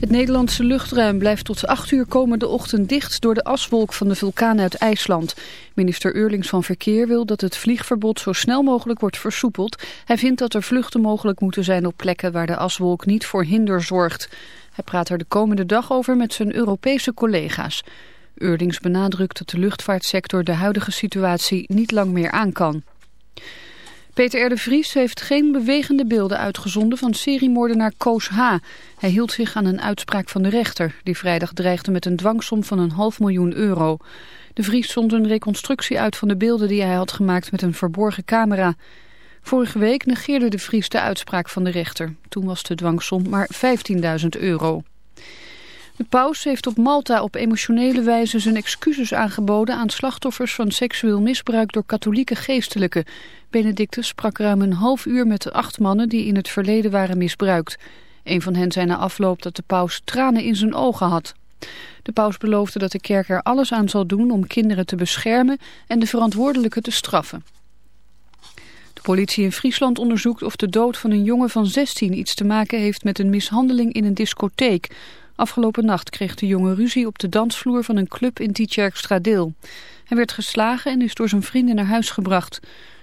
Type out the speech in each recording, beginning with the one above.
Het Nederlandse luchtruim blijft tot 8 uur komende ochtend dicht door de aswolk van de vulkaan uit IJsland. Minister Eurlings van Verkeer wil dat het vliegverbod zo snel mogelijk wordt versoepeld. Hij vindt dat er vluchten mogelijk moeten zijn op plekken waar de aswolk niet voor hinder zorgt. Hij praat er de komende dag over met zijn Europese collega's. Eurlings benadrukt dat de luchtvaartsector de huidige situatie niet lang meer aan kan. Peter R. de Vries heeft geen bewegende beelden uitgezonden van seriemoordenaar Koos H. Hij hield zich aan een uitspraak van de rechter, die vrijdag dreigde met een dwangsom van een half miljoen euro. De Vries zond een reconstructie uit van de beelden die hij had gemaakt met een verborgen camera. Vorige week negeerde de Vries de uitspraak van de rechter. Toen was de dwangsom maar 15.000 euro. De paus heeft op Malta op emotionele wijze zijn excuses aangeboden aan slachtoffers van seksueel misbruik door katholieke geestelijken. Benedictus sprak ruim een half uur met de acht mannen die in het verleden waren misbruikt. Een van hen zei na afloop dat de paus tranen in zijn ogen had. De paus beloofde dat de kerk er alles aan zal doen om kinderen te beschermen en de verantwoordelijken te straffen. De politie in Friesland onderzoekt of de dood van een jongen van 16 iets te maken heeft met een mishandeling in een discotheek. Afgelopen nacht kreeg de jongen ruzie op de dansvloer van een club in Tietjerkstradeel. Hij werd geslagen en is door zijn vrienden naar huis gebracht.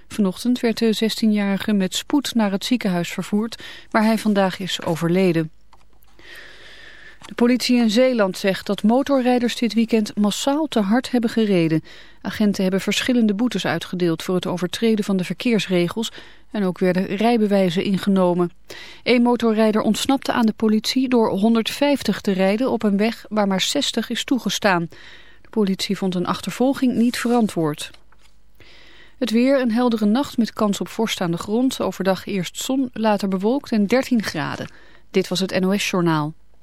Vanochtend werd de 16-jarige met spoed naar het ziekenhuis vervoerd, waar hij vandaag is overleden. De politie in Zeeland zegt dat motorrijders dit weekend massaal te hard hebben gereden. Agenten hebben verschillende boetes uitgedeeld voor het overtreden van de verkeersregels en ook werden rijbewijzen ingenomen. Een motorrijder ontsnapte aan de politie door 150 te rijden op een weg waar maar 60 is toegestaan. De politie vond een achtervolging niet verantwoord. Het weer een heldere nacht met kans op vorst aan de grond. Overdag eerst zon, later bewolkt en 13 graden. Dit was het NOS Journaal.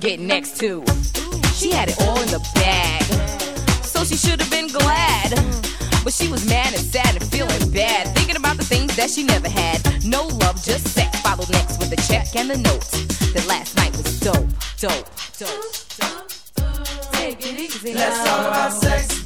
Getting next to. She had it all in the bag, so she should have been glad. But she was mad and sad and feeling bad, thinking about the things that she never had. No love, just sex. Followed next with a check and the note that last night was dope, dope, dope. dope. Take it easy. Let's talk about sex.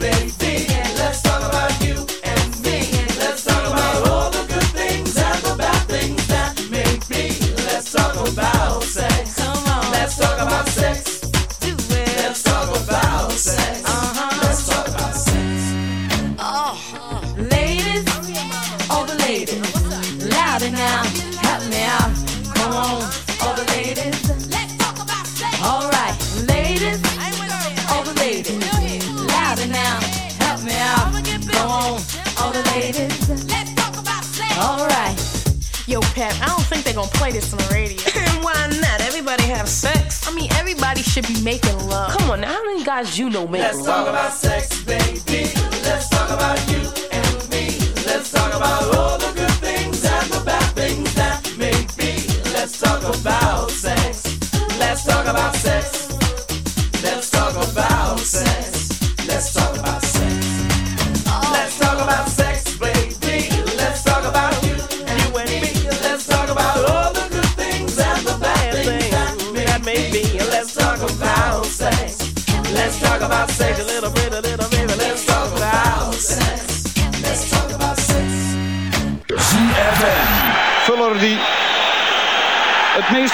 this on the radio. and why not? Everybody have sex. I mean, everybody should be making love. Come on, how many guys you know make love? Let's talk about sex, baby. Let's talk about you.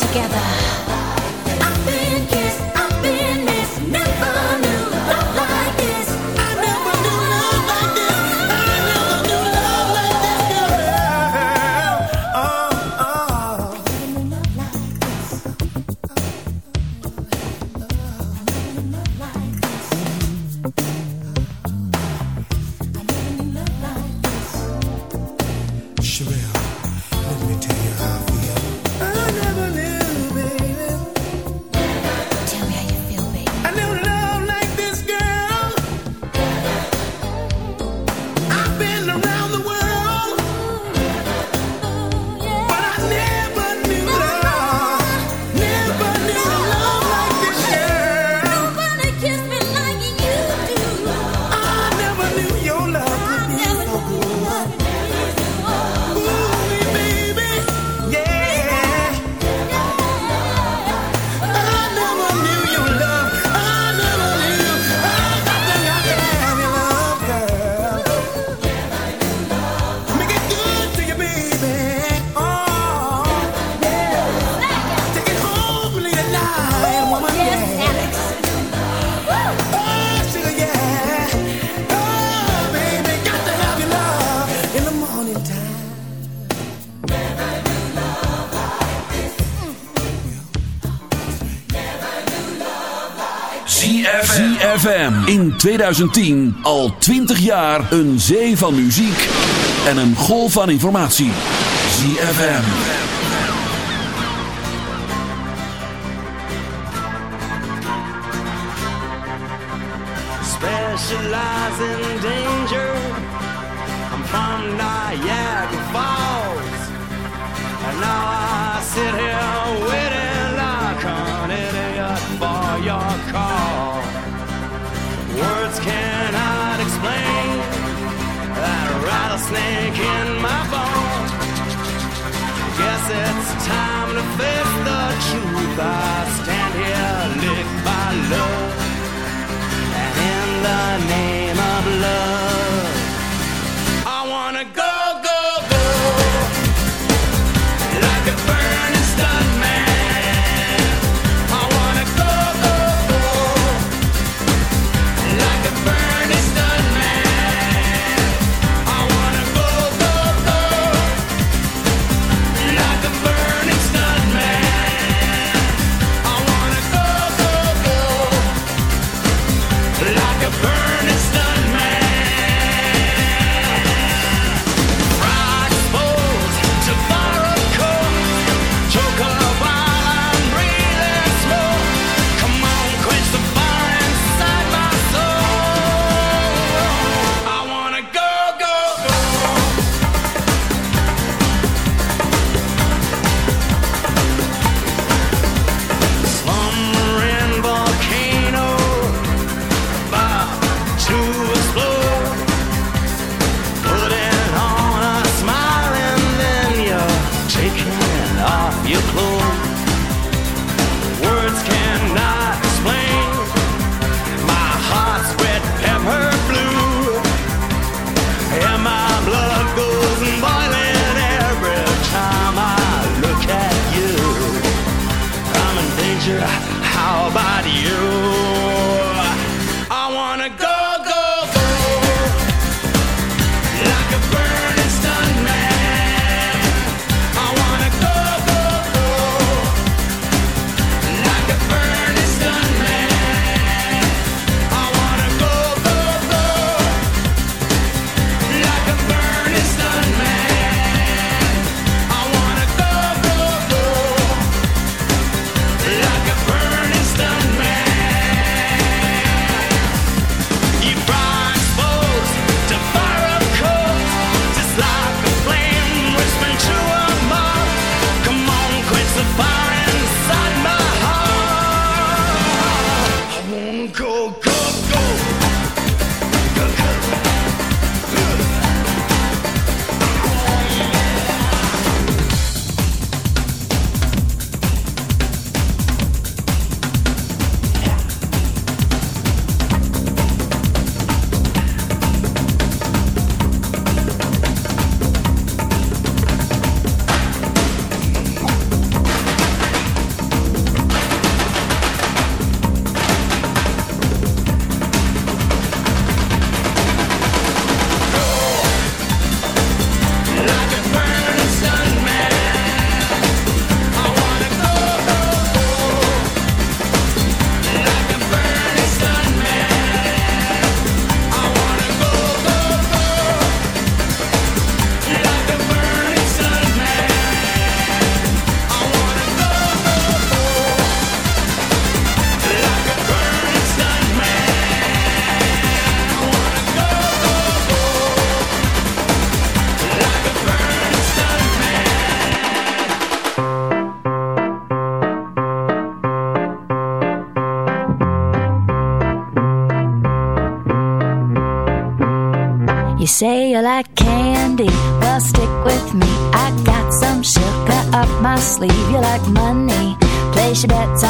together. in 2010 al 20 jaar een zee van muziek en een golf van informatie. ZFM. Specialize in danger. I'm from Niagara Falls. And now I sit here waiting. snake in my bones. Guess it's time to face the truth. I stand here licked by love, and in the name. should bet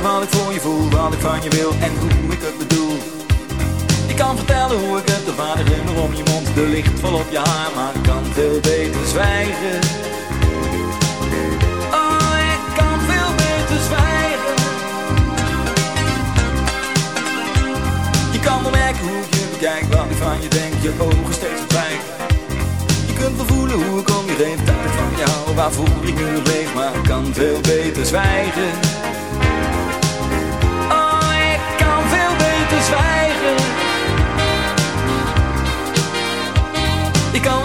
zeggen wat ik voor je voel, wat ik van je wil en hoe ik het bedoel. Ik kan vertellen hoe ik het, de vader glimmer om je mond, de licht vol op je haar, maar ik kan veel beter zwijgen. Oh, ik kan veel beter zwijgen. Je kan wel merken hoe je bekijk, wat ik van je denk, je ogen steeds verdwijnen. Je kunt wel voelen hoe ik om je heen, dat ik van je hou, waarvoor ik nu leef, maar ik kan veel beter zwijgen.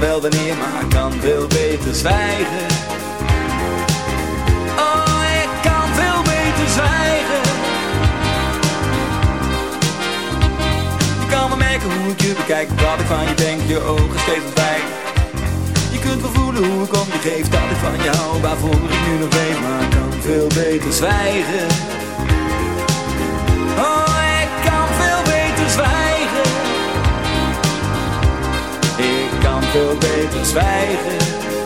Wel wanneer, maar ik kan veel beter zwijgen. Oh, ik kan veel beter zwijgen. Je kan wel merken hoe ik je bekijk, wat ik van je denk, je ogen steeds ontwijken. Je kunt wel voelen hoe ik om je geef, dat ik van je hou, waarvoor ik nu nog weet, maar ik kan veel beter zwijgen. Veel beter zwijgen.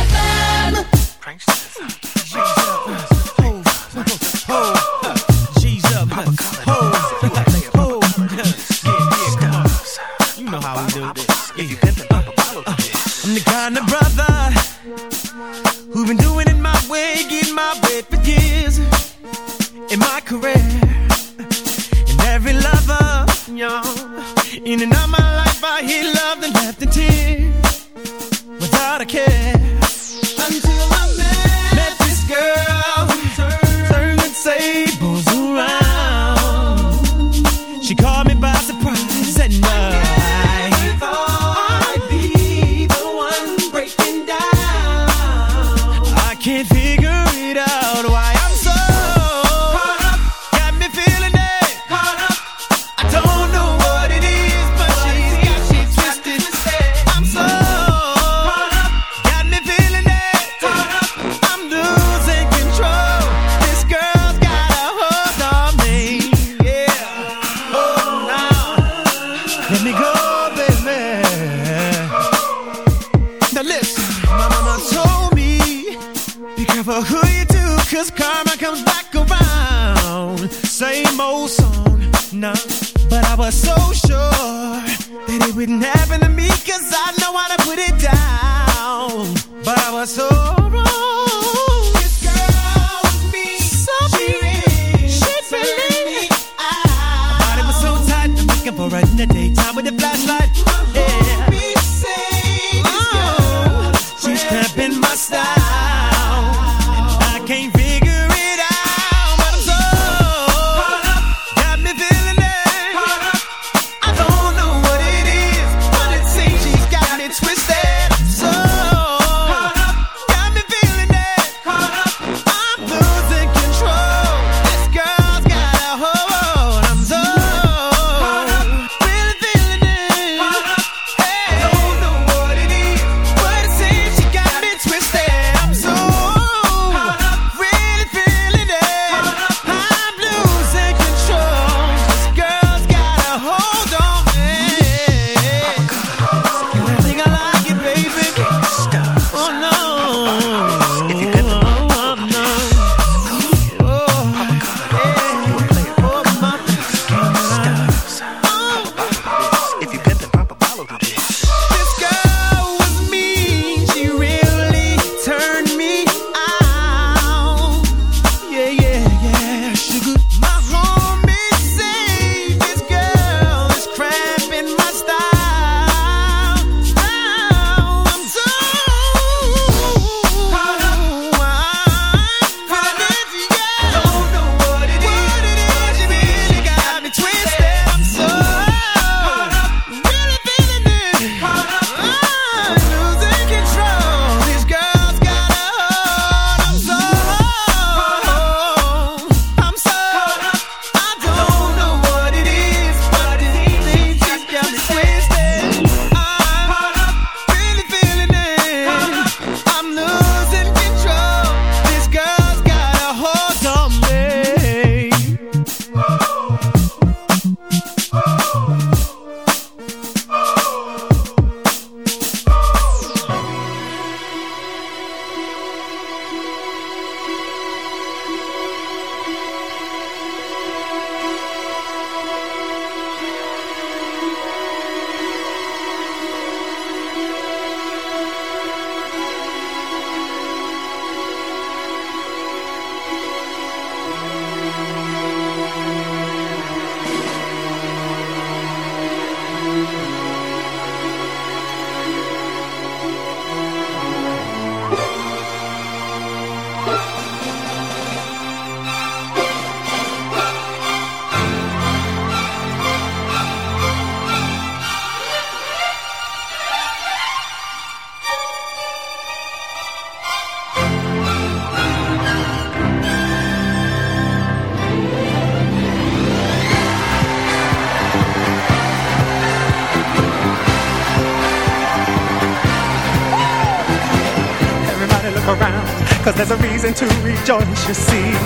don't you see?